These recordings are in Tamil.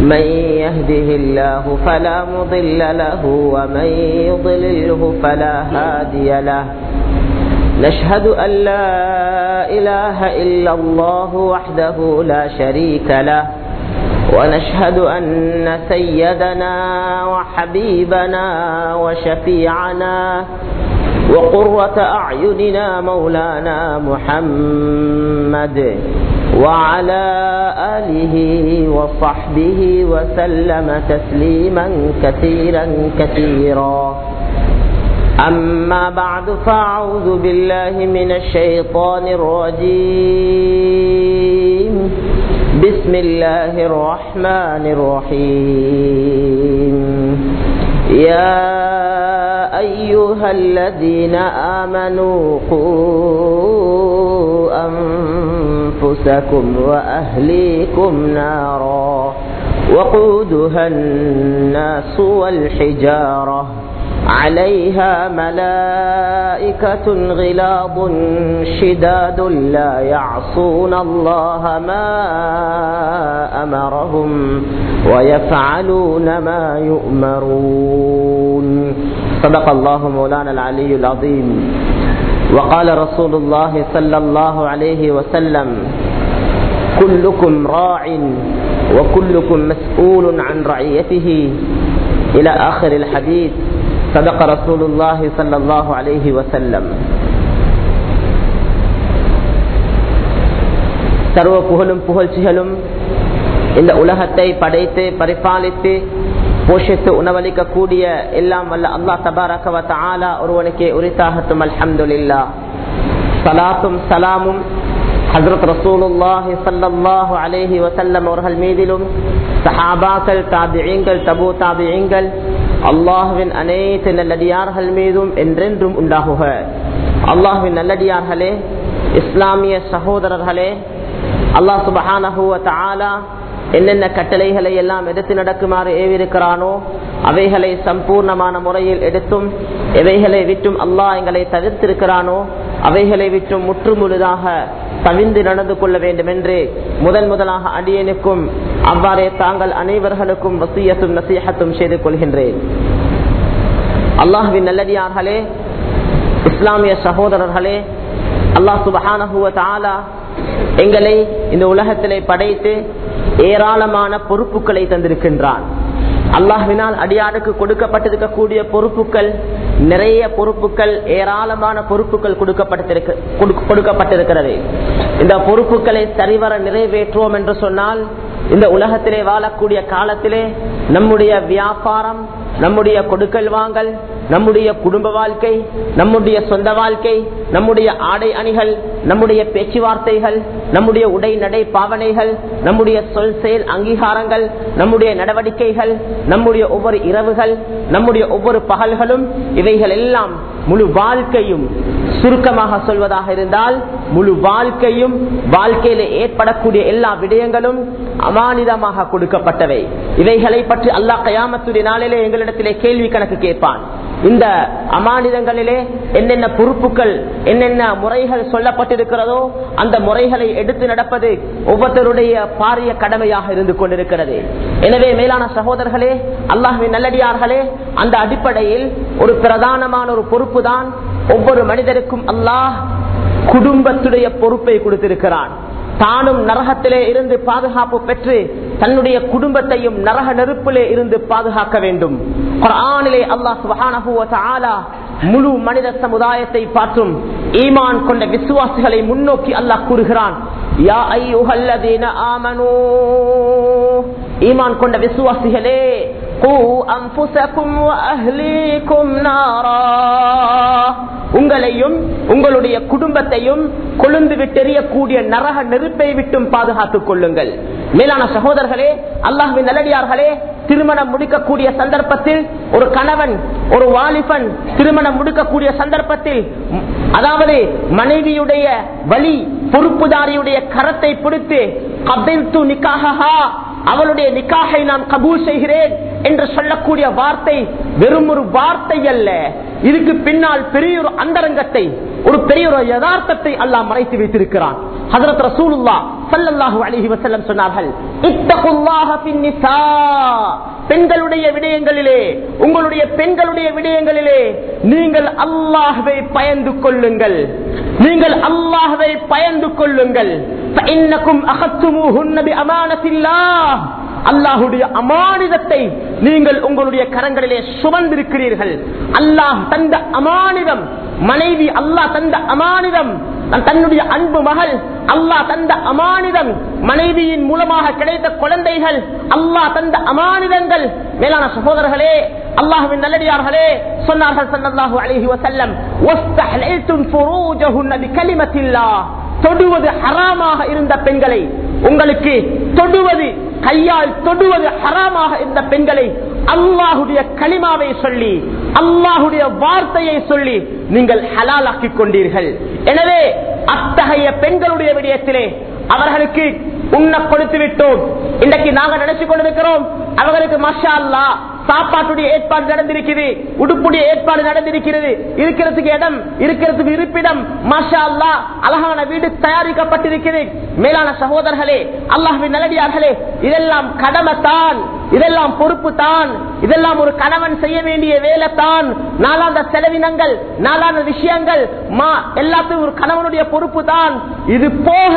من يهده الله فلا مضل له ومن يضلله فلا هادي له. نشهد أن لا إله إلا الله وحده لا شريك له. ونشهد أن سيدنا وحبيبنا وشفيعنا وقرة أعيننا مولانا محمد وعلى آله وصحبه وسلم تسليما كثيرا كثيرا. أما بعد فأعوذ بالله من الشيطان الرجيم. بسم الله الرحمن الرحيم. يا أيها الذين آمنوا قوا أنفسكم وأهليكم نارا وقودها الناس والحجارة عليها ملائكة غلاظ شداد لا يعصون الله ما أمرهم ويفعلون ما يؤمرون. صدق الله مولانا العلي العظيم. وقال رسول الله صلى الله عليه وسلم كلكم راع وكلكم مسؤول عن رعيته إلى آخر الحديث صدق رسول الله صلى الله عليه وسلم சர்வ புகழும் புகழ்ச்சிகளும் இந்த உலகத்தை படைத்து பரிபாலித்து போஷித்து உணவளிக்க கூடிய எல்லாம் வல்ல அல்லா தபாரகவத் ஆலா ஒருவனுக்கே உரித்தாகட்டும் அல்ஹம்துலில்லா சலாத்தும் சலாமும் ஹசரத் ரசூலுல்லாஹி சல்லாஹு அலேஹி வசல்லம் அவர்கள் மீதிலும் சஹாபாக்கள் தாபியங்கள் தபு தாபியங்கள் அல்லாஹுவின் அனைத்து நல்லடியார்கள் மீதும் என்றென்றும் உண்டாகுக அல்லாஹுவின் நல்லடியார்களே இஸ்லாமிய சகோதரர்களே அல்லாஹ் சுபஹானஹுவ தாலா என்னென்ன கட்டளைகளை எல்லாம் எடுத்து நடக்குமாறு ஏவிருக்கிறானோ அவைகளை சம்பூர்ணமான முறையில் எடுத்தும் எவைகளை விட்டும் அல்லாஹ் எங்களை தவிர்த்திருக்கிறானோ அவைகளை விட்டும் முற்றுமுழுதாக தவிந்து நடந்து கொள்ள வேண்டும் என்று முதன் முதலாக அடியனுக்கும் அவ்வாறே தாங்கள் அனைவர்களுக்கும் வசியத்தும் நசீகத்தும் செய்து கொள்கின்றேன். அல்லாஹுவின் நல்லடியார்களே இஸ்லாமிய சகோதரர்களே அல்லாஹ் சுபஹானஹுவ தாலா எங்களை இந்த உலகத்திலே படைத்து ஏராளமான பொறுப்புகளை தந்திருக்கின்றான். அல்லாஹினால் அடியாருக்கு கொடுக்கப்பட்டிருக்கக்கூடிய பொறுப்புகள் நிறைய பொறுப்புகள் ஏராளமான பொறுப்புகள் கொடுக்கப்பட்டிருக்கிறது. இந்த பொறுப்புகளை சரிவர நிறைவேற்றுவோம் என்று சொன்னால் இந்த உலகத்திலே வாழக்கூடிய காலத்திலே நம்முடைய வியாபாரம் நம்முடைய கொடுக்கல் வாங்கல் நம்முடைய குடும்ப வாழ்க்கை நம்முடைய சொந்த வாழ்க்கை நம்முடைய ஆடை அணிகள் நம்முடைய பேச்சுவார்த்தைகள் நம்முடைய உடை நடை பாவனைகள் நம்முடைய சொல் செயல் அங்கீகாரங்கள் நம்முடைய நடவடிக்கைகள் நம்முடைய ஒவ்வொரு இரவுகள் நம்முடைய ஒவ்வொரு பகல்களும் இவைகள் எல்லாம் முழு வாழ்க்கையும் சுருக்கமாக சொல்வதாக இருந்தால் முழு வாழ்க்கையும் வாழ்க்கையில ஏற்படக்கூடிய எல்லா விடயங்களும் அமானிதமாக கொடுக்கப்பட்டவை. இவைகளை பற்றி அல்லாஹ் கயாமத்துடைய நாளிலே எங்களிடத்திலே கேள்வி கணக்கு கேட்பான். இந்த அமானிதங்களிலே என்னென்ன பொறுப்புகள் என்னென்ன முறைகள் சொல்லப்பட்டிருக்கிறதோ அந்த முறைகளை எடுத்து நடப்பது ஒவ்வொருத்தருடைய பாரிய கடமையாக இருந்து கொண்டிருக்கிறது. எனவே மேலான சகோதரர்களே அல்லாஹின் நல்லடியார்களே அந்த அடிப்படையில் ஒரு பிரதானமான ஒரு பொறுப்பு தான் ஒவ்வொரு மனிதருக்கும் அல்லாஹ் குடும்பத்துடைய பொறுப்பை கொடுத்திருக்கிறான். தானும் நரகத்திலே இருந்து பாதுகாப்பு பெற்று தன்னுடைய குடும்பத்தையும் நரக நெருப்பிலே இருந்து பாதுகாக்க வேண்டும். குரானிலே அல்லாஹ் முழு மனித சமுதாயத்தை பார்த்தும் ஈமான் கொண்ட விசுவாசிகளை முன்னோக்கி அல்லாஹ் கூறுகிறான். யா ஐயுஹல்லதீன ஆமனூ ஈமான் கொண்ட விசுவாசிகளே உங்களையும் உங்களுடைய குடும்பத்தையும் கொழுந்து விட்டெறியக்கூடிய நரக நெருப்பை விட்டும் பாதுகாத்துக் கொள்ளுங்கள் மேலான சகோதரர்களே அல்லாஹின் நல்லடியார்களே திருமணம் முடிக்கக்கூடிய சந்தர்ப்பத்தில் ஒரு கணவன் ஒரு வாலிபன் திருமணம் முடிக்கக்கூடிய சந்தர்ப்பத்தில் அதாவது மனைவியுடைய வழி பொறுப்புதாரியுடைய கரத்தை பிடித்து கபில்து நிக்காகா அவளுடைய நிக்காகை நான் கபூல் செய்கிறேன் என்று சொல்லக்கூடிய வார்த்தை வெறும் ஒரு வார்த்தை அல்ல. இதுக்கு பின்னால் பெரிய ஒரு அந்தரங்கத்தை ஒரு பெரிய ஒரு யதார்த்தத்தை அல்லாஹ் மறைத்து வைத்திருக்கிறான். ஹஜரத் ரசூலுல்லா ஸல்லல்லாஹு அலைஹி வசல்லம் சொன்னார்கள் பெண்களுடைய விடயங்களிலே உங்களுடைய பெண்களுடைய விடயங்களிலே நீங்கள் அல்லாஹுவை பயந்து கொள்ளுங்கள். நீங்கள் அல்லாஹை பயந்து கொள்ளுங்கள். அல்லாஹுடைய அமானிதத்தை நீங்கள் உங்களுடைய கரங்களிலே சுமந்திருக்கிறீர்கள். அல்லாஹ் தந்த அமானிதம் மனைவி அல்லாஹ் தந்த அமானிதம் தன்னுடைய அன்பு மகள் அல்லாஹ் தந்த அமானிதம் மனைவியின் மூலமாக கிடைத்த குழந்தைகள் அல்லாஹ் தந்த அமானிதங்கள். மேலான சகோதரர்களே அல்லாஹுவின் நல்லடியார்களே சொன்னார்கள் ஸல்லல்லாஹு அலைஹி வஸல்லம் தொடுவது ஹராமாக இருந்த பெண்களை உங்களுக்கு தொடுவது கையால் தொடுவது ஹராமாக இருந்த பெண்களை அல்லாஹுடைய களிமாவை சொல்லி அல்லாஹுடைய வார்த்தையை சொல்லி நீங்கள் ஹலாலாக்கிக் கொண்டீர்கள். எனவே அத்தகைய பெண்களுடைய விடயத்திலே அவர்களுக்கு உண்ண கொடுத்து விட்டோம். இன்றைக்கு நாங்க நினைச்சு கொண்டிருக்கிறோம் அவர்களுக்கு மஷா அல்லா சாப்பாட்டுடைய ஏற்பாடு நடந்திருக்கிறது உடுப்புடைய ஏற்பாடு நடந்திருக்கிறது. இருக்கிறதுக்கு இடம் இருக்கிறதுக்கு இருப்பிடம் மஷா அல்லா அழகான வீடு தயாரிக்கப்பட்டிருக்கிறது. மேலான சகோதரர்களே அல்லாஹின் நல்லடியார்களே இதெல்லாம் கடமை தான் இதெல்லாம் பொறுப்பு தான். இதெல்லாம் ஒரு கணவன் செய்ய வேண்டிய வேலை தான் நாளாந்த செலவினங்கள் நாளாந்த விஷயங்கள் மா எல்லாத்தையும் ஒரு கணவனுடைய பொறுப்பு தான் இது போக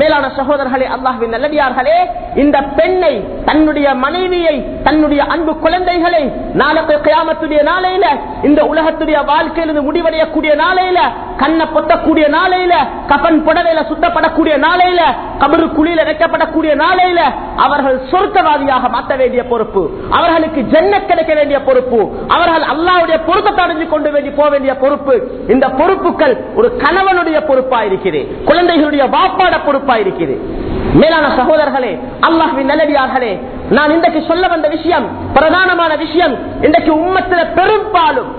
மேலான சகோதரர்களே அல்லாஹின் நல்லடியார்களே இந்த பெண்ணை தன்னுடைய மனைவியை தன்னுடைய அன்பு குழந்தைகளை நாளைக்கு கியாமத்துடைய நாளையில இந்த உலகத்துடைய வாழ்க்கையிலிருந்து முடிவடையக்கூடிய நாளையில கண்ணை பொத்தக்கூடிய நாளையில கபன் புடவையில சுத்தப்படக்கூடிய நாளையில கபரு குழியில வைக்கப்படக்கூடிய நாளையில அவர்கள் சொர்க்கவாதியாக மாற்ற வேண்டிய பொறுப்பு. அவர்களுக்கு என்ன கிடைக்க வேண்டிய பொறுப்பு? அவர்கள் அல்லாவுடைய பொருத்தத்தை அடைஞ்சு கொண்டு வேண்டி போக வேண்டிய பொறுப்பு. இந்த பொறுப்புகள் ஒரு கணவனுடைய பொறுப்பா இருக்கிறது குழந்தைகளுடைய வாப்பாட பொறுப்பா இருக்குது மேலான சகோதரர்களே அல்லாஹ்வின் நல்லடியார்களே நான் இன்றைக்கு சொல்ல வந்த விஷயம் பிரதானமான விஷயம் இன்றைக்கு உம்மத்தில பெரும்பாலும்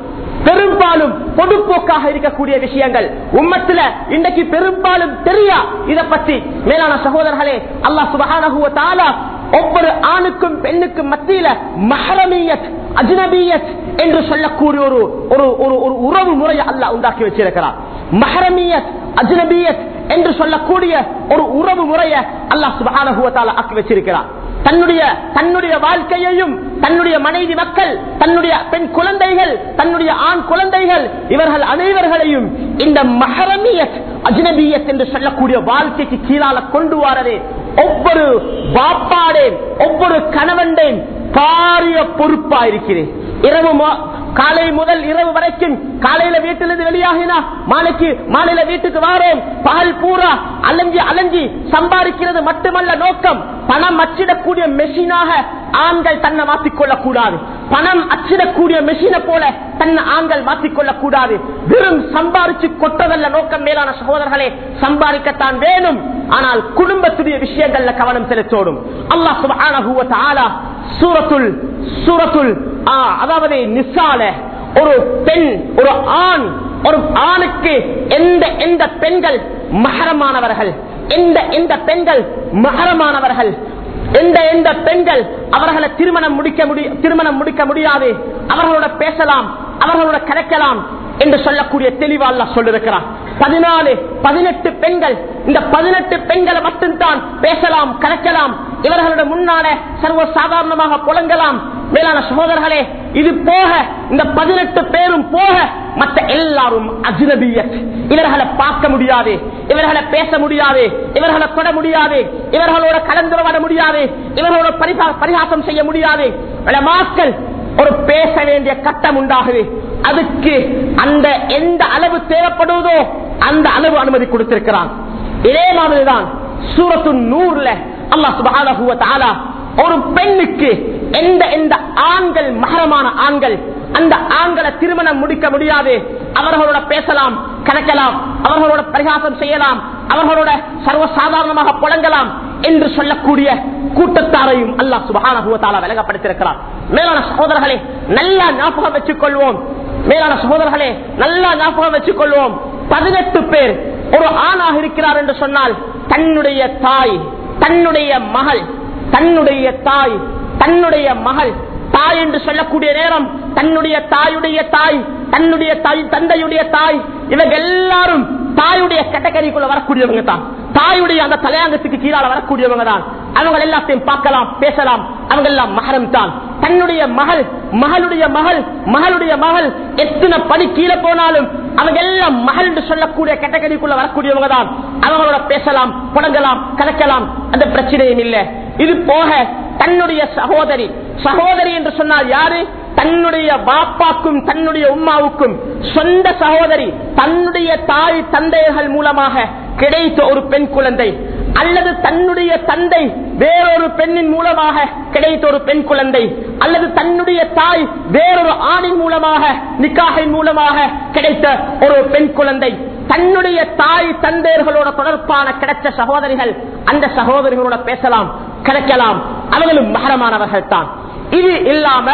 பெரும்பாலும் பொதுப்போக்காக இருக்கக்கூடிய விஷயங்கள். உம்மத்துல இன்றைக்கு பெரும்பாலும் தெரியா இத பத்தி மேலான சகோதரர்களே அல்லாஹ் சுபகான ஒவ்வொரு ஆணுக்கும் பெண்ணுக்கும் மத்தியில மஹரமியத் அஜ்னபியத் என்று சொல்லக்கூடிய ஒரு ஒரு ஒரு ஒரு உறவு முறையை அல்லாஹ் உண்டாக்கி வச்சிருக்கிறார் மஹரமியத் அஜ்னபியத் என்று சொல்லக்கூடிய ஒரு உறவு முறையை அல்லாஹ் சுபஹானஹு ஆக்கி வச்சிருக்கிறார் தன்னுடைய தன்னுடைய வாழ்க்கையையும் தன்னுடைய மனைவி மக்கள் தன்னுடைய பெண் குழந்தைகள் தன்னுடைய ஆண் குழந்தைகள் இவர்கள் அனைவர்களையும் இந்த மஹரமியத் அஜ்னபியத் என்று சொல்லக்கூடிய வாழ்க்கைக்கு கீழால கொண்டு வரதே ஒவ்வொரு பாப்பாடேன் ஒவ்வொரு கணவன்டேன் பாரிய பொறுப்பா இருக்கிறேன் இரவு காலை முதல் இரவு வரைக்கும் காலையில வீட்டிலிருந்து வெளியாகினா மாலைக்கு மாலையில வீட்டுக்கு வாரேன். பகல் பூரா அலைஞ்சி அலைஞ்சி சம்பாதிக்கிறது மட்டுமல்ல நோக்கம். பணம் அச்சிடக்கூடிய மெஷினாக ஆண்கள் தன்னை மாற்றிக்கொள்ளக் கூடாது பணம் அச்சிடக்கூடிய மெஷினை போல தன்னை ஆண்கள் மாற்றிக்கொள்ளக் கூடாது வெறும் சம்பாதிச்சு கொட்டதல்ல நோக்கம் மேலான சகோதரர்களே சம்பாதிக்கத்தான் வேணும். ஆனால் குடும்பத்துடைய விஷயங்கள்ல கவனம் செலுத்தோடும். அல்லாஹ் சுப்ஹானஹு சூரத்துள் சூரத்துள் ஆ, அதாவது நிசால ஒரு பெண் ஒரு ஆண் ஒரு ஆணுக்கு எந்த எந்த பெண்கள் மகரமானவர்கள் எந்த எந்த பெண்கள் மகரமானவர்கள் எந்த எந்த பெண்கள் அவர்களை திருமணம் முடிக்க முடியும் திருமணம் முடிக்க முடியாது அவர்களோட பேசலாம் அவர்களோட கரைக்கலாம் என்று சொல்லக்கூடிய தெளிவா அல்லாஹ் பதினாலு பதினெட்டு பெண்கள் இந்த பதினெட்டு பெண்களை மட்டும்தான் பேசலாம் கலைக்கலாம் இவர்களோட முன்னால சர்வ சாதாரணமாக புலங்கலாம். மேலான சகோதரர்களே இது போக இந்த பதினெட்டு பேரும் போக மற்ற எல்லாரும் அஜ்னபியத் இவர்களை பார்க்க முடியாது இவர்களை பேச முடியாது இவர்களை தொட முடியாது இவர்களோட கலந்துரவாட முடியாது இவர்களோட பரிகாசம் செய்ய முடியாது. மாக்கள் ஒரு பேச வேண்டிய கட்டம் உண்டாகுது. அதுக்கு அந்த எந்த அளவு தேவைப்படுவதோ அந்த அளவு அனுமதி கொடுத்திருக்கிறான். இதே மாதிரிதான் சூரத்து நூறுல அல்லா சுப்ஹானஹு ஒரு பெண்ணுக்கு எந்த எந்த ஆண்கள் மகரமான ஆண்கள் அந்த ஆண்களை திருமணம் முடிக்க முடியாது. அவர்களோட பேசலாம் கணக்கலாம் அவர்களோட பரிகாசம் செய்யலாம் அவர்களோட சர்வசாதாரணமாக புழங்கலாம் என்று சொல்லக்கூடிய கூட்டத்தாரையும் அல்லாஹ் சுபகான விலகப்படுத்திருக்கிறார் மேலான சகோதரர்களே நல்லா ஞாபகம் வச்சுக் கொள்வோம் மேலான சகோதரர்களே நல்லா ஞாபகம் வச்சுக் கொள்வோம் பதினெட்டு பேர் ஒரு ஆணாக இருக்கிறார் என்று சொன்னால் தன்னுடைய தாய் தன்னுடைய மகள் தன்னுடைய தாய் தன்னுடைய மகள் தாய் என்று சொல்லக்கூடிய நேரம் தன்னுடைய தாயுடைய தாய் தன்னுடைய தாய் தந்தையுடைய தாய் இவங்க எல்லாரும் தாயுடைய கேட்டகரிக்குள்ள வரக்கூடியவங்க தான். தாயுடைய அந்த தலையாங்கத்துக்கு கீழால வரக்கூடியவங்க தான். அவங்க எல்லாத்தையும் பார்க்கலாம் பேசலாம். அவங்க எல்லாம் மகரம் தான். தன்னுடைய மகள் மகளுடைய மகள் மகளுடைய மகள் எத்தனை படி கீழே போனாலும் அவங்க எல்லாம் மகள் என்று சொல்லக்கூடிய கேட்டகரிக்குள்ள வரக்கூடியவங்க தான். அவங்களோட பேசலாம் புடங்கலாம் கலக்கலாம். அந்த பிரச்சனையும் இல்லை. இது போக தன்னுடைய சகோதரி. சகோதரி என்று சொன்னால் யாரு? தன்னுடைய பாப்பாக்கும் தன்னுடைய உம்மாவுக்கும் சொந்த சகோதரி தன்னுடைய தாய் தந்தையர்கள் மூலமாக கிடைத்த ஒரு பெண் குழந்தை அல்லது தன்னுடைய தந்தை வேறொரு பெண்ணின் மூலமாக கிடைத்த ஒரு பெண் குழந்தை அல்லது தன்னுடைய தாய் வேறொரு ஆணின் மூலமாக நிக்காகின் மூலமாக கிடைத்த ஒரு பெண் குழந்தை. தன்னுடைய தாய் தந்தையர்களோட தொடர்பான கிடைச்ச சகோதரிகள் அந்த சகோதரிகளோட பேசலாம். கிடைக்கலாம் அவர்களும் மகரமானவர்கள் தான் இது இல்லாம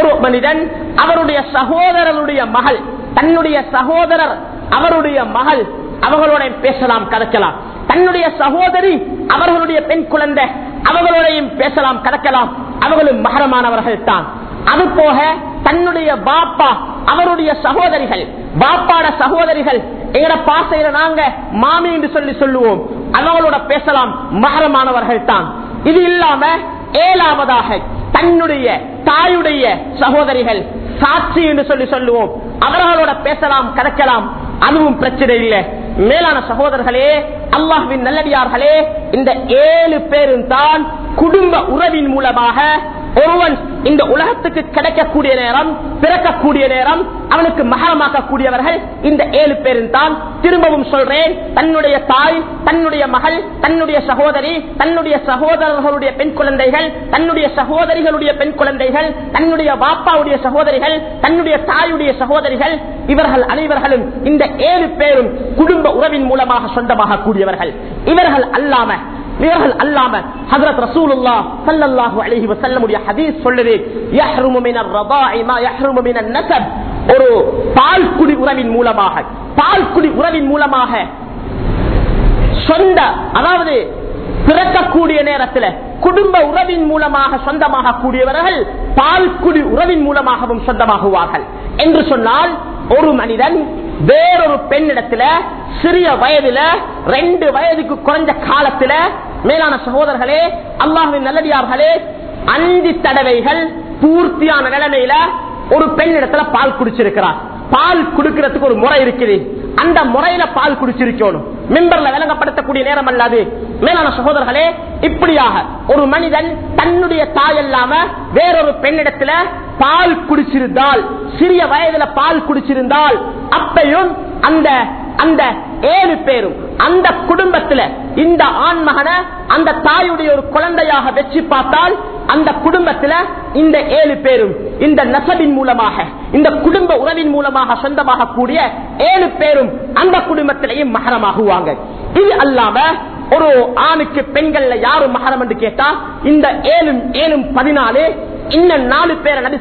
ஒரு மனிதன் அவருடைய சகோதரருடைய மகள் தன்னுடைய சகோதரர் அவருடைய மகள் அவர்களோட பேசலாம் கலக்கலாம் தன்னுடைய சகோதரி அவர்களுடைய பெண் குழந்தை அவர்களோடையும் பேசலாம் கலக்கலாம் அவர்களும் மகரமானவர்கள் தான் அது போக தன்னுடைய பாப்பா அவருடைய சகோதரிகள். பாப்பாட சகோதரிகள் எங்கட பாசையில நாங்க மாமி என்று சொல்லி சொல்லுவோம். அவங்களோட பேசலாம் மகரமானவர்கள் தான் இது இல்லாம ஏழாவதாக தன்னுடைய தாயுடைய சகோதரிகள் சாட்சி என்று சொல்லி சொல்லுவோம். அவர்களோட பேசலாம் கதைக்கலாம். அதுவும் பிரச்சனை இல்லை. மேலான சகோதரர்களே அல்லாஹ்வின் நல்லடியார்களே இந்த ஏழு பேரும் தான் குடும்ப உறவின் மூலமாக ஒருவன் இந்த உலகத்துக்கு கிடைக்கக்கூடிய நேரம் பிறக்கக்கூடிய நேரம் அவனுக்கு மகரமாக்கக்கூடியவர்கள் இந்த ஏழு பேரும் தான். திரும்பவும் சொல்றேன் தன்னுடைய தாய் தன்னுடைய மகள் தன்னுடைய சகோதரி தன்னுடைய சகோதரர்களுடைய பெண் குழந்தைகள் தன்னுடைய சகோதரிகளுடைய பெண் குழந்தைகள் தன்னுடைய பாப்பாவுடைய சகோதரிகள் தன்னுடைய தாயுடைய சகோதரிகள் இவர்கள் அனைவர்களும் இந்த ஏழு பேரும் குடும்ப உறவின் மூலமாக சொந்தமாக கூடியவர்கள் இவர்கள் அல்லாம இவர்கள் அல்லாம ஹதரத் ரசூலுல்லா ஸல்லல்லாஹு அலைஹி வஸல்லமுடைய ஹதீஸ் சொல்லுது யஹ்ருமு மினர் ரதாஇ மா யஹ்ருமு மினன் நஸப் ஒரு பால்குடி உறவின் மூலமாக பால்குடி உறவின் மூலமாக சொந்த அதாவது பிறக்கக்கூடிய நேரத்தில் குடும்ப உறவின் மூலமாக சொந்தமாக கூடியவர்கள் பால்குடி உறவின் மூலமாகவும் சொந்தமாகுவார்கள். என்று சொன்னால் ஒரு மனிதன் வேறொரு பெண்ணிடத்துல சிறிய வயதுல ரெண்டு வயதுக்கு குறைஞ்ச காலத்துல மேலான சகோதரர்களே அல்லாஹின் நல்லடியார்களே அஞ்சு தடவைகள் பூர்த்தியான நிலைமையில ஒரு பெண்ணிடத்துல பால் குடிச்சிருக்கிறார். பால் குடுக்கிறதுக்கு ஒரு முறை இருக்குது அந்த முறையில பால் குடிச்சிருக்கணும். மெம்பர்ல விளங்கப்படுத்தக்கூடிய நேரம் அல்லாது மேலான சகோதரர்களே இப்படியாக ஒரு மனிதன் தன்னுடைய தாய் அல்லாம வேறொரு பெண்ணிடத்துல பால் குடிச்சிருந்தால் சிறிய வயதுல பால் குடிச்சிருந்தால் அப்பையும் அந்த அந்த ஏழு பேரும் அந்த குடும்பத்துல இந்த ஆண் மகனை அந்த தாயுடைய ஒரு குழந்தையாக வச்சு பார்த்தால் அந்த குடும்பத்துல இந்த ஏழு பேரும் இந்த நசபின் மூலமாக இந்த குடும்ப உறவின் மூலமாக சொந்தமாக கூடிய ஏழு பேரும் அந்த குடும்பத்திலையும் மகரமாகுவாங்க. இது அல்லாம ஒரு ஆணுக்கு பெண்கள்ல யாரும் மகரம் என்று கேட்டா இந்த ஏழும் ஏழும் பதினாலு இன்னும் நாலு பேரை நபி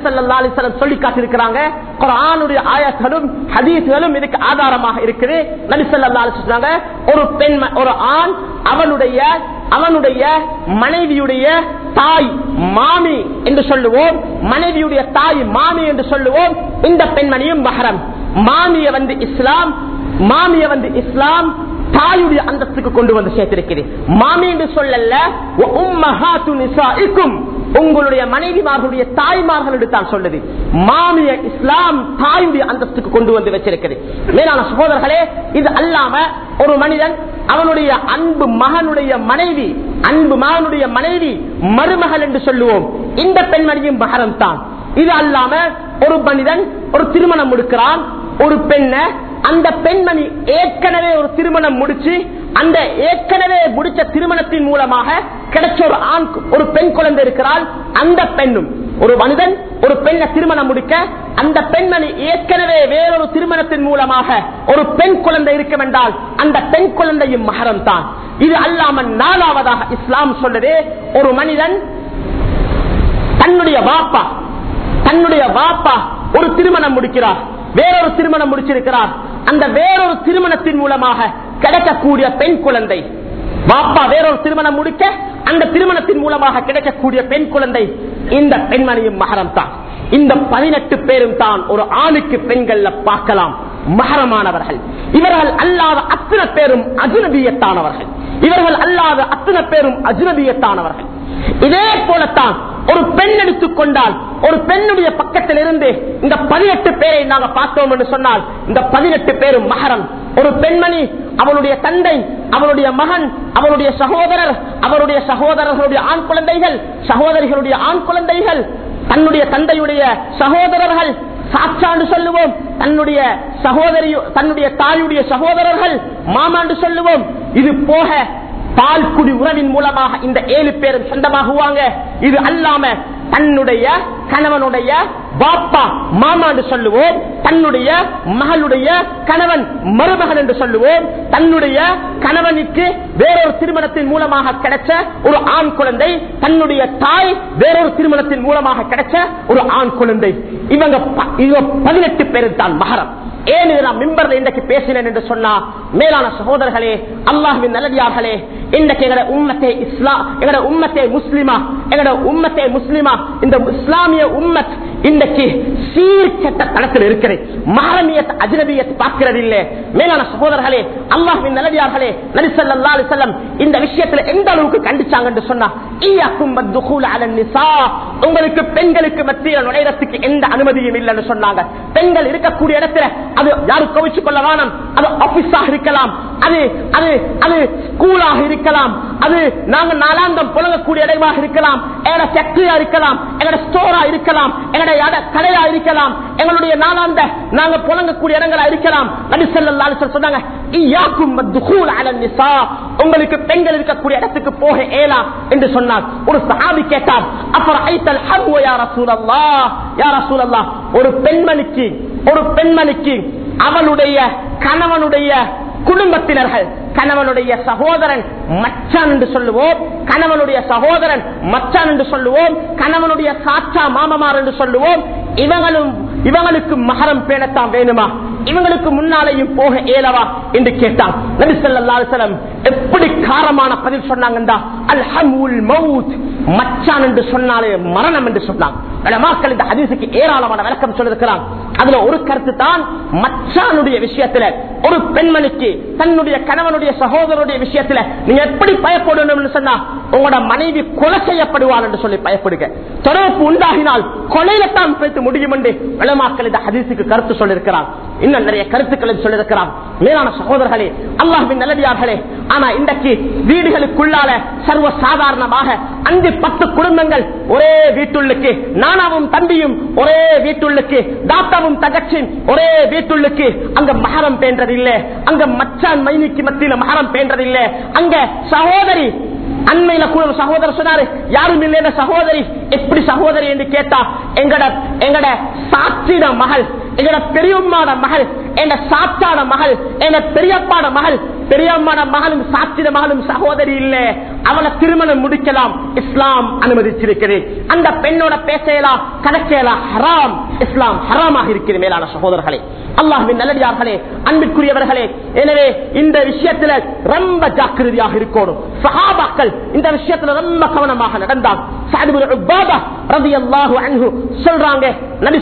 சொல்லி காட்டியிருக்கிறாங்க. குரானுடைய ஆயத்துகளும் ஹதீஸ்களும் இதுக்கு ஆதாரமாக இருக்குது. நபி சொல்றாங்க சொன்னாங்க, ஒரு பெண் ஒரு ஆண் அவனுடைய அவனுடைய மனைவியுடைய தாய் மாமி என்று சொல்லுவோம். மனைவியுடைய தாய் மாமி என்று சொல்லுவோம். இந்த பெண்மணியும் மகரம் மாமிய வந்து இஸ்லாம் மாமிய வந்து இஸ்லாம் தாயுடைய அந்தஸ்துக்கு கொண்டு வந்து சேர்த்திருக்கிறேன். மாமி என்று சொல்லல "வ உம்மஹாத்து நிசாஇக்கும்." உங்களுடைய மனைவிமார்களுடைய தாய்மார்கள் தான் சொல்லுது. மாமிய இஸ்லாம் தாயுடைய அந்தஸ்துக்கு கொண்டு வந்து வச்சிருக்கிறது மேலான சகோதரர்களே இது அல்லாம ஒரு மனிதன் அவனுடைய அன்பு மகனுடைய மனைவி அன்பு மகனுடைய மனைவி மருமகள் என்று சொல்லுவோம். இந்த பெண்மணியும் மகரம் தான் இது அல்லாம ஒரு மனிதன் ஒரு திருமணம் முடிக்கிறான் ஒரு பெண்ண அந்த பெண்மணி ஏற்கனவே ஒரு திருமணம் முடிச்சு அந்த ஏற்கனவே முடிச்ச திருமணத்தின் மூலமாக கிடைச்ச ஒரு ஆண் ஒரு பெண் குழந்தை இருக்கிறாள். அந்த பெண்ணும் ஒரு மனிதன் ஒரு பெண்ணை திருமணம் முடிக்க அந்த பெண்மணி ஏற்கனவே வேறொரு திருமணத்தின் மூலமாக ஒரு பெண் குழந்தை இருக்கும் என்றால் அந்த பெண் குழந்தையும் மகரம் தான் இது அல்லாமல் நாலாவதாக இஸ்லாம் சொல்றது ஒரு மனிதன் தன்னுடைய வாப்பா தன்னுடைய வாப்பா ஒரு திருமணம் முடிக்கிறார் வேறொரு திருமணம் முடிச்சிருக்கிறார். அந்த வேறொரு திருமணத்தின் மூலமாக கிடைக்கக்கூடிய பெண் குழந்தை. பாப்பா வேறொரு திருமணம் முடிக்க அந்த திருமணத்தின் மூலமாக கிடைக்கக்கூடிய பெண் குழந்தை இந்த பெண்மணியும் மகரம் தான் இந்த பதினெட்டு பேரும் தான் ஒரு ஆணுக்கு பெண்கள்ல பார்க்கலாம். மகரமானவர்கள். இவர்கள் அல்லாத அத்தனை பேரும் அஜுனபியத்தானவர்கள். இவர்கள் அல்லாத அத்தனை பேரும் அஜுனபியத்தானவர்கள். இதே போலத்தான் ஒரு பெண் எடுத்துக்கொண்டால் ஒரு பெண்ணுடைய பக்கத்தில் இருந்து இந்த பதினெட்டு பேரை நாங்க பார்த்தோம் என்று சொன்னால் இந்த பதினெட்டு பேரும் மகரம். ஒரு பெண்மணி அவளுடைய தந்தை அவளுடைய மகன் அவளுடைய சகோதரர் அவருடைய சகோதரர்களுடைய ஆண் குழந்தைகள் சகோதரிகளுடைய ஆண் குழந்தைகள் தன்னுடைய தந்தையுடைய சகோதரர்கள் சாட்சாண்டு சொல்லுவோம் தன்னுடைய சகோதரி தன்னுடைய தாயுடைய சகோதரர்கள் மாமாண்டு சொல்லுவோம். இது போக பால்குடி உறவின் மூலமாக இந்த ஏழு பேரும் சொந்தமாகுவாங்க. இது அல்லாம தன்னுடைய கணவனுடைய பாப்பா மாமா என்று சொல்லுவோம். தன்னுடைய மகளுடைய கணவன் மருமகன் என்று சொல்லுவோம். தன்னுடைய கணவனுக்கு வேறொரு திருமணத்தின் மூலமாக கிடைச்ச ஒரு ஆண் குழந்தை தன்னுடைய தாய் வேறொரு திருமணத்தின் மூலமாக கிடைச்ச ஒரு ஆண் குழந்தை. இவங்க பதினெட்டு பேரு தான் மகரம். ஏன் நான் மிம்பர்ல இன்றைக்கு பேசினேன் என்று சொன்னா மேலான சகோதரர்களே அல்லாஹுவின் நல்லடியார்களே இன்றைக்கு எங்கட உம்மத்தே இஸ்லாம் எங்கட உம்மத்தே முஸ்லிமா எங்கட உம்மத்தே முஸ்லிமா இந்த இஸ்லாமிய உம்மத் இன்றைக்கு சீர்கெட்ட தளத்தில் இருக்கிறது. மகரமியத் அஜ்னபியத் பார்க்கிறது இல்லை மேலான சகோதரர்களே அல்லாஹுவின் நல்லடியார்களே நபி ஸல்லல்லாஹு அலைஹி இந்த விஷயத்துல எந்த அளவுக்கு கண்டிச்சாங்க சொன்னா ஈயாக்கும் உங்களுக்கு பெண்களுக்கு மத்தியில் நுழைறதுக்கு எந்த அனுமதியும் இல்லைன்னு சொன்னாங்க. பெண்கள் இருக்கக்கூடிய இடத்துல அது யாரும் கவிச்சு கொள்ள வேணாம். அது ஆபீஸாக இருக்கலாம். அது அது அது ஸ்கூலாக இருக்கலாம். அது நாங்க நாலாந்தம் புழங்கக்கூடிய இடமாக இருக்கலாம். எங்களோட ஃபேக்டரியா இருக்கலாம். எங்களோட ஸ்டோரா இருக்கலாம். எங்களோட கடையா இருக்கலாம். எங்களுடைய நாளாந்த நாங்க புழங்கக்கூடிய இடங்களா இருக்கலாம். நபி சொன்னாங்க உங்களுக்கு பெண்கள் இருக்கக்கூடிய இடத்துக்கு போக ஏலாம் என்று சொன்னார். ஒரு சஹாபி கேட்டார் அப்புறம் ஐத்தல் ஹர்வ யா ரசூலல்லாஹ்? யா ரசூலல்லாஹ் ஒரு பெண்மணிக்கு ஒரு பெண்மணிக்கு அவளுடைய கணவனுடைய குடும்பத்தினர்கள் கணவனுடைய சகோதரன் மச்சான் என்று சொல்லுவோம் கணவனுடைய சகோதரன் மச்சான் என்று சொல்லுவோம் கணவனுடைய சாச்சா மாமமார் என்று சொல்லுவோம் இவங்களும் இவங்களுக்கு மகரம் பேணத்தான் வேணுமா? இவங்களுக்கு முன்னாலேயும் போக ஏலவா என்று கேட்டான். நபி எப்படி காரமான பதில் சொன்னாங்க மவுத். மச்சான் என்று சொன்னாலே மரணம் என்று சொன்னாங்க உலமாக்கள் இந்த ஹதீசுக்கு ஏராளமான விளக்கம் சொல்லிருக்கிறான் அதுல ஒரு கருத்து தான் மச்சானுடைய விஷயத்துல ஒரு பெண்மணிக்கு தன்னுடைய கணவனுடைய சகோதரனுடைய விஷயத்துல நீங்க எப்படி பயப்படணும்னு சொன்னா உங்களோட மனைவி கொலை செய்யப்படுவாள் என்று சொல்லி பயப்படுங்க தொடர்பு உண்டாகினால் கொலையில தான் பேச முடியும் என்று உலமாக்கள் இந்த ஹதீசுக்கு கருத்து சொல்லியிருக்கிறார் இன்னும் நிறைய கருத்துக்களை சொல்லியிருக்கிறார் மேலான சகோதரர்களே அல்லாஹின் நல்லடியார்களே ஆனா இன்றைக்கு வீடுகளுக்குள்ளால சர்வ சாதாரணமாக அஞ்சு பத்து குடும்பங்கள் ஒரே வீட்டுள்ளுக்கு நானாவும் தம்பியும் ஒரே வீட்டுள்ளுக்கு தாத்தாவும் தகச்சின் ஒரே வீட்டுள்ளுக்கு அங்க மகரம் பேன்றதில்லை. அங்க மச்சான் மைனிக்கு மத்தியில மகரம் பேன்றதில்லை. அங்க சகோதரி அண்மையில கூட சகோதரர் சொன்னாரு யாரும் இல்லைன சகோதரி எப்படி சகோதரி? என்று கேட்டா எங்கட எங்கட சாட்சிட மகள் எங்கட பெரியம்மாட மகள் என்ன சாத்தாட மகள் என்ன பெரியப்பாட மகள் பெரியம்மான மகளும் சாத்திர மகளும் சகோதரி இல்ல. அவளை திருமணம் முடிக்கலாம். இஸ்லாம் அனுமதிச்சிருக்கிறது அந்த பெண்ணோட பேசலாம் கதைக்கலாம் ஹராம். இஸ்லாம் ஹராமாக இருக்கிறது மேலான சகோதரர்களே. அல்லாஹ்வின் நல்லடியார்களே அன்பிற்குரியவர்களே எனவே இந்த விஷயத்துல ரொம்ப ஜாக்கிரதையாக இருக்கணும். சஹாபாக்கள் இந்த விஷயத்துல ரொம்ப கவனமாக நடந்தார் சொல்றாங்க நபி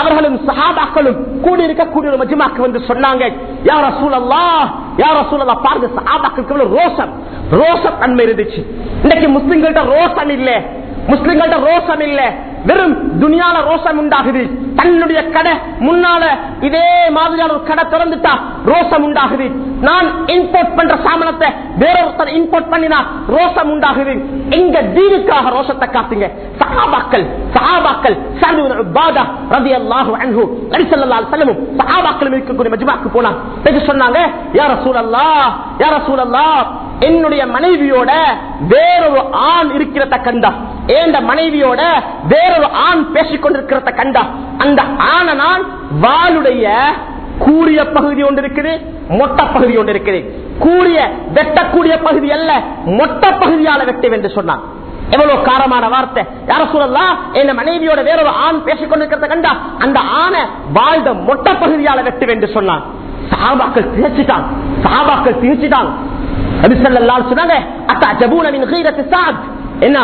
அவர்களும் சஹாபாக்களும் கூடியிருக்க கூடிய மஜிமாக்கு வந்து சொன்னாங்க யார சூழல்லா யார ரசூலல்லாஹ் பாருங்க சஹாபாக்களுக்கு எவ்வளவு ரோஷம் ரோஷ தன்மை இருந்துச்சு. இன்னைக்கு முஸ்லிம்கள்ட்ட ரோஷம் இல்ல முஸ்லிம்கள்ட்ட ரோஷம் இல்ல வெறும் துணியால ரோஷம் உண்டாகுது. தன்னுடைய கடை முன்னால இதே மாதிரியான ஒரு கடை திறந்துட்டா ரோசம் உண்டாகுது. நான் இம்போர்ட் பண்ற சாமனத்தை வேறொருத்தர் இம்போர்ட் பண்ணினா ரோசம் உண்டாகுது. எங்க தீனுக்காக ரோஷத்தை சகாபாக்கள் சஹாபாக்கள் சஹாபாக்கள் பாதா ரதி அல்லாஹு அன்ஹு நரிசல்லால் செல்லமும் சஹாபாக்களும் இருக்கக்கூடிய மஜ்மாக்கு போனா பேச சொன்னாங்க யார சூழல்லா யார சூழல்லா என்னுடைய மனைவியோட வேறொரு ஆண் இருக்கிறத கண்டா. ஏந்த மனைவியோட வேறொரு ஆண் பேசிக் கொண்டிருக்கிறத கண்டா. அந்த ஆணை நான் வாளுடைய கூறிய பகுதி ஒன்று இருக்குது மொட்டை பகுதி ஒன்று இருக்குது. கூறிய வெட்டக்கூடிய பகுதி அல்ல மொட்டை பகுதியால வெட்டு என்று சொன்னான். எவ்வளவு காரமான வார்த்தை. யார சொல்லலாம் என் மனைவியோட வேறொரு ஆண் பேசிக் கொண்டிருக்கிறத கண்டா அந்த ஆணை வாழ்ந்த மொட்டை பகுதியால வெட்டு என்று சொன்னான். சாபாக்கள் திகச்சிட்டான் சாபாக்கள் திகச்சிட்டான் நபிசல்லால் சொன்னாங்க அத்தா ஜபூனின் கீரத்து சாத்? என்ன?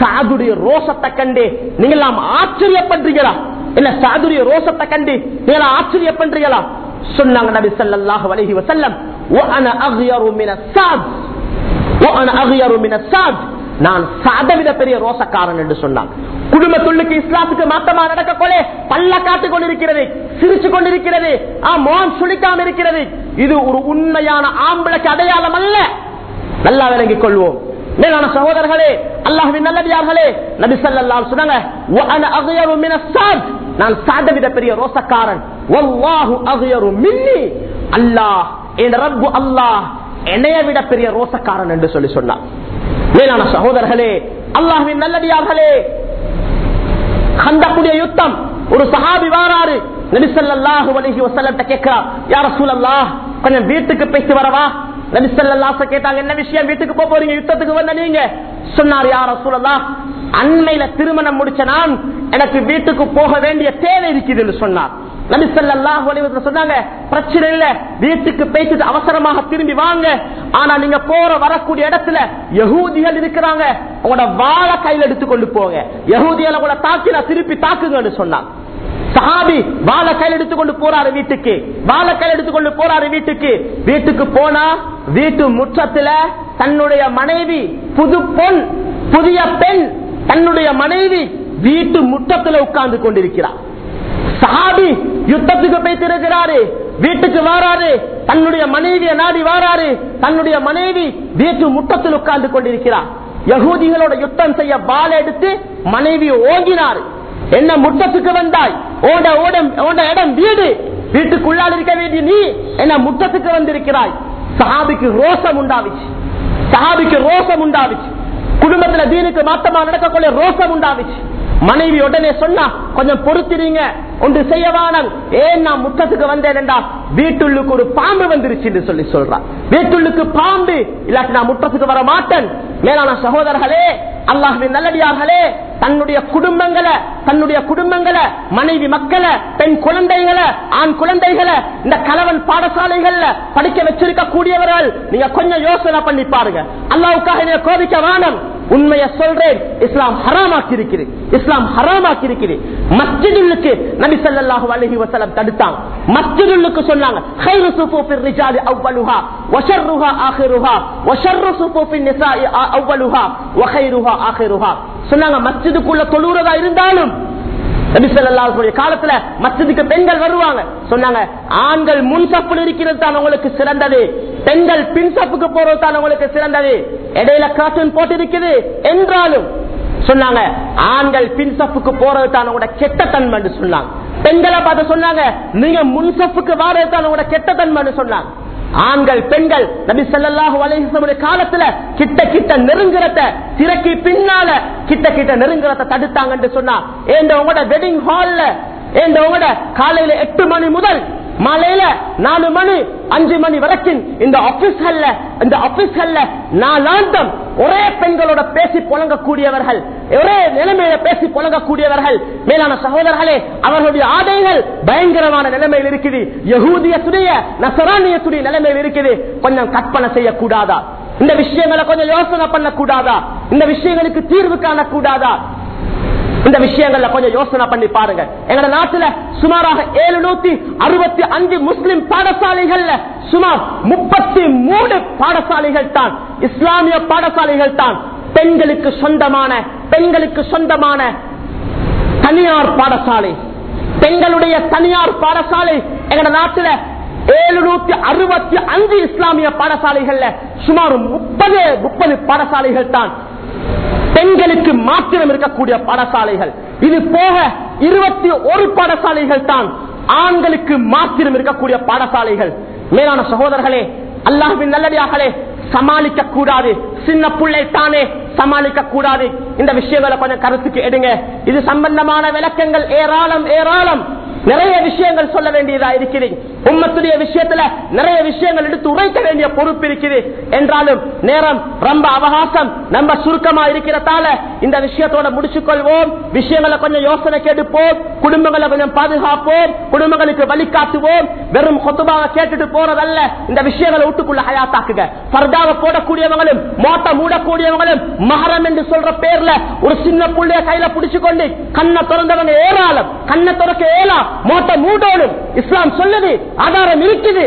சாதுடைய ரோஷத்தை கண்டு நீங்களாம் ஆச்சரியப்படுறீங்களா? இல்ல சாதுடைய ரோஷத்தை கண்டு நீங்களா ஆச்சரியப்படுறீங்களா? சொன்னாங்க நபி சல்லாஹ் வலகி வசல்லம் நான் சாதவிட பெரிய ரோசக்காரன் என்று சொன்னான். குடும்ப சொல்லுக்கு இஸ்லாத்துக்கு மாத்தமா நடக்க கொலை பல்ல காத்துக் கொண்டிருக்கிறது சிரிச்சு கொண்டிருக்கிறது மோன் சுழிக்காம இருக்கிறது இது ஒரு உண்மையான ஆம்பளைக்கு அடையாளம் அல்ல. நல்லா விளங்கிக் கொள்வோம். மேலான சகோதரர்களே அல்லாஹின் நல்லதார்களே நபி சல்லால் சொன்னாங்க நான் சாத வித பெரிய ரோசக்காரன் அல்லாஹ் என் ரப்பு அல்லாஹ் என்னைய விட பெரிய ரோசக்காரன் என்று சொல்லி சொன்னார் மேலான சகோதரர்களே அல்லாஹின் நல்லடியார்களே கந்தக்குடைய யுத்தம். ஒரு சஹாபி வாராரு. நபிசல்லாஹு அலஹி வசல்லம் கேட்கிறார் யார சூழல்லா கொஞ்சம் வீட்டுக்கு பேசி வரவா? நபிசல்லாச கேட்டாங்க என்ன விஷயம்? வீட்டுக்கு போக போறீங்க யுத்தத்துக்கு வந்த நீங்க? சொன்னார் யார சூழல்லா அண்மையில திருமணம் முடிச்ச நான் எனக்கு வீட்டுக்கு போக வேண்டிய தேவை இருக்குதுன்னு சொன்னார். சொன்னாங்க பிரச்சனை இல்ல வீட்டுக்கு பேசிட்டு அவசரமாக திரும்பி வாங்க. ஆனா நீங்க போற வரக்கூடிய இடத்துல யகூதிகள் இருக்கிறாங்க உங்களோட வாழை கையில் எடுத்துக்கொண்டு போங்க. யகூதிகளை உங்களை நான் திருப்பி தாக்குங்கன்னு சொன்னாங்க சஹாபி வாழை கையில் எடுத்துக்கொண்டு போறாரு வீட்டுக்கு. வாழை கையில் எடுத்துக்கொண்டு போறாரு வீட்டுக்கு. வீட்டுக்கு போனா வீட்டு முற்றத்துல தன்னுடைய மனைவி புது பொன் புதிய பெண் தன்னுடைய மனைவி வீட்டு முற்றத்துல உட்கார்ந்து கொண்டிருக்கிறார். சஹாபி யுத்தத்துக்கு போய் வீட்டுக்கு வாராரு தன்னுடைய மனைவியை நாடி வாராரு தன்னுடைய மனைவி வீட்டு முட்டத்தில் உட்கார்ந்து கொண்டிருக்கிறார். யகூதிகளோட யுத்தம் செய்ய பால் எடுத்து மனைவி ஓங்கினார். என்ன முட்டத்துக்கு வந்தாய்? ஓட ஓட ஓட இடம் வீடு. வீட்டுக்குள்ளால் இருக்க வேண்டிய நீ என்ன முட்டத்துக்கு வந்திருக்கிறாய்? சஹாபிக்கு ரோசம் உண்டாவிச்சு. சஹாபிக்கு ரோசம் உண்டாவிச்சு. குடும்பத்துல தீனுக்கு மாத்தமா நடக்கக்கூடிய ரோசம் உண்டாவிச்சு. மனைவி உடனே சொன்னா கொஞ்சம் பொறுத்திருங்க ஒன்று செய்யவானல் ஏன் நான் முத்தத்துக்கு வந்தேன் என்றா வீட்டுள்ளுக்கு ஒரு பாம்பு வந்துருச்சு சொல்லி சொல்றான் வீட்டுள்ளுக்கு பாம்பு இல்லாட்டி நான் முற்றத்துக்கு வர மாட்டேன். மேலான சகோதரர்களே அல்லாஹின் நல்லடியார்களே தன்னுடைய குடும்பங்களை தன்னுடைய குடும்பங்களை மனைவி மக்களை பெண் குழந்தைகளை ஆண் குழந்தைகளை இந்த கலவன் பாடசாலைகள்ல படிக்க வச்சிருக்க கூடியவர்கள் நீங்க கொஞ்சம் யோசனை பண்ணி பாருங்க. அல்லாவுக்காக நீங்க கோபிக்க வானம் உண்மையை சொல்றேன். இஸ்லாம் ஹராமாக்கி இருக்குது இஸ்லாம் ஹராமாக்கி இருக்குது மஸ்ஜிதுல்லுக்கு நபி சல்லாஹு அலஹி வசலம் தடுத்தாங்க மஸ்ஜிதுல்லுக்கு சொன்னாங்க ஹைரு சுபூபின் ரிஜாலி அவ்வலுஹா வஷர்ருஹா ஆஹிருஹா சொன்னாங்க மஸ்ஜிதுக்குள்ள தொழுறதா இருந்தாலும் காலத்துல மச்சதுக்கு பெண்கள் வருவாங்க. சொன்னாங்க ஆண்கள் முன்சப்பு இருக்கிறது தான் உங்களுக்கு சிறந்தது. பெண்கள் பின்சப்புக்கு போறது தான் உங்களுக்கு சிறந்தது. இடையில கார்ட்டூன் போட்டிருக்குது. என்றாலும் சொன்னாங்க ஆண்கள் பின்சப்புக்கு போறது தான் உங்களோட கெட்ட தன்மைன்னு சொன்னாங்க. பெண்களை பார்த்து சொன்னாங்க நீங்க முன்சப்புக்கு வாரது தான் உங்களோட கெட்ட தன்மைன்னு சொன்னாங்க. ஆண்கள் பெண்கள் நபி ஸல்லல்லாஹு அலைஹி காலத்துல கிட்ட கிட்ட நெருங்குறத திரைக்கு பின்னால கிட்ட கிட்ட நெருங்குறத தடுத்தாங்கன்னு சொன்னா ஏண்ட உங்களோட வெட்டிங் ஹால்ல ஏண்ட உங்களோட காலையில எட்டு மணி முதல் மாலையில நாலு மணி அஞ்சு மணி வரைக்கும் இந்த ஆபீஸ்கள்ல இந்த ஆபீஸ்கள்ல நாளாந்தம் ஒரே பெண்களோட பேசி புழங்கக்கூடியவர்கள் ஒரே நிலைமையில பேசி புழங்கக்கூடியவர்கள் மேலான சகோதரர்களே அவர்களுடைய ஆடைகள் பயங்கரமான நிலைமையில் இருக்குது. யகூதியத்துடைய நசரானியத்துடைய நிலைமையில் இருக்குது. கொஞ்சம் கற்பனை செய்யக்கூடாதா? இந்த விஷயங்களை கொஞ்சம் யோசனை பண்ணக்கூடாதா? இந்த விஷயங்களுக்கு தீர்வு காணக்கூடாதா? இந்த விஷயங்கள்ல கொஞ்சம் யோசனை பண்ணி பாருங்க. எங்க நாட்டுல சுமாராக எழுநூத்தி அறுபத்தி அஞ்சு முஸ்லிம் பாடசாலைகள்ல சுமார் முப்பத்தி மூணு பாடசாலைகள் தான். இஸ்லாமிய பாடசாலைகள் தான். பெண்களுக்கு சொந்தமான பெண்களுக்கு சொந்தமான தனியார் பாடசாலை. பெண்களுடைய தனியார் பாடசாலை எங்க நாட்டுல எழுநூத்தி அறுபத்தி அஞ்சு இஸ்லாமிய பாடசாலைகள்ல சுமார் முப்பது முப்பது பாடசாலைகள் தான். பெண்களுக்கு மாத்திரம் இருக்கக்கூடிய பாடசாலைகள். இது போக இருபத்தி ஒரு பாடசாலைகள் தான் ஆண்களுக்கு மாத்திரம் இருக்கக்கூடிய பாடசாலைகள். மேலான சகோதரர்களே அல்லாஹின் நல்லடியாகலே சமாளிக்க கூடாது சின்ன பிள்ளை தானே சமாளிக்க கூடாது இந்த விஷயங்களை கொஞ்சம் கருத்துக்கு எடுங்க. இது சம்பந்தமான விளக்கங்கள். ஏராளம் ஏராளம். நிறைய விஷயங்கள் சொல்ல வேண்டியதா இருக்குது உம்மத்துடைய விஷயத்துல நிறைய விஷயங்கள் எடுத்து உரைக்க வேண்டிய பொறுப்பு இருக்குது. என்றாலும் நேரம் ரொம்ப அவகாசம் நம்ம சுருக்கமா இருக்கிறதால இந்த விஷயத்தோட முடிச்சுக்கொள்வோம். விஷயங்களை கொஞ்சம் யோசனை கேட்டுப்போம். குடும்பங்களை கொஞ்சம் பாதுகாப்போம். குடும்பங்களுக்கு வழிகாட்டுவோம். வெறும் கொத்துபாவை கேட்டுட்டு போறதல்ல. இந்த விஷயங்களை விட்டுக்குள்ள ஹயாத்தாக்குங்க. பர்தாவை போடக்கூடியவங்களும் மோட்டை மூடக்கூடியவங்களும் மகரம் என்று சொல்ற பேர்ல ஒரு சின்ன புள்ளைய கையில புடிச்சு கொண்டு கண்ணை திறந்தவங்க ஏராளம். கண்ணை திறக்க ஏலா மோட்டை மூடோடும் இஸ்லாம் சொல்லுது. ஆதாரம் இருக்குது.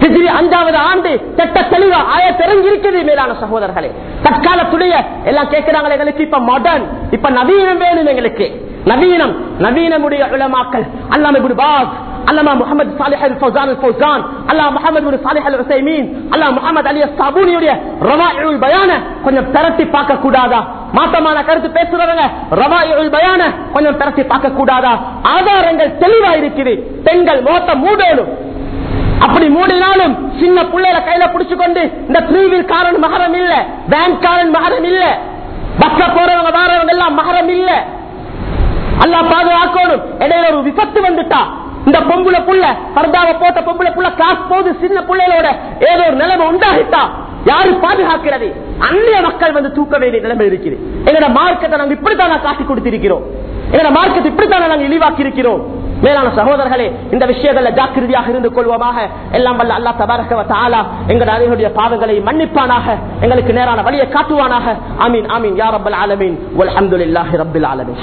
ஹிஜ்ரி அஞ்சாவது ஆண்டு திட்ட தெளிவா ஆய தெரிஞ்சிருக்கிறது மேலான சகோதரர்களே. தற்காலத்துடைய எல்லாம் கேட்கிறாங்க எங்களுக்கு இப்ப மாடர்ன் இப்ப நவீனம் வேணும் எங்களுக்கு. நவீனம் நவீனமுடைய இளமாக்கல் அல்லாம குருபாஸ் அல்லாமா முகமது சாலிஹ் அல் ஃபௌசான் அல் ஃபௌசான் அல்லாஹ் முகமது பின் சாலிஹ் அல் உசைமீன் அல்லாஹ் முகமது அலி சாபூனியுடைய ரவாயுல் பயான கொஞ்சம் திரட்டி பார்க்க கூடாதா? மாத்தமான கருத்து பேசுறவங்க ரவாயுல் பயான கொஞ்சம் திரட்டி பார்க்க கூடாதா? ஆதாரங்கள் தெளிவா இருக்குது பெண்கள் மோத்த மூடணும் அப்படி மூடினாலும் சின்ன பிள்ளையில கையில புடிச்சு கொண்டு இந்த த்ரீ காரன் மகரம் இல்ல வேன் காரன் மகரம் இல்ல பஸ்ல போறவங்க வாரவங்க எல்லாம் மகரம் இல்ல. அல்லா பாதுகாக்கணும். இடையில ஒரு விபத்து வந்துட்டா. இந்த பொம்புல புள்ள பர்தாவை போட்ட பொம்புல புள்ள கிளாஸ் போது சின்ன பிள்ளைகளோட ஏதோ ஒரு நிலைமை உண்டாகிட்டா யாரு பாதுகாக்கிறது? அந்நிய மக்கள் வந்து தூக்க வேண்டிய நிலைமை இருக்குது. எங்களோட மார்க்கத்தை நாங்க இப்படித்தான் காட்டி கொடுத்திருக்கிறோம். எங்களோட மார்க்கத்தை இப்படித்தான் நாங்க இழிவாக்கி இருக்கிறோம் மேலான சகோதரர்களே இந்த விஷயங்கள்ல ஜாக்கிரதையாக இருந்து கொள்வோமாக. எல்லாம் வல்ல அல்லா தபாரக தாலா எங்கள் அனைவருடைய பாவங்களை மன்னிப்பானாக எங்களுக்கு நேரான வழியை காட்டுவானாக. ஆமீன் ஆமீன் யார் ரப்பல் ஆலமீன். வல்ஹம்துலில்லாஹி ரப்பில் ஆலமீன்.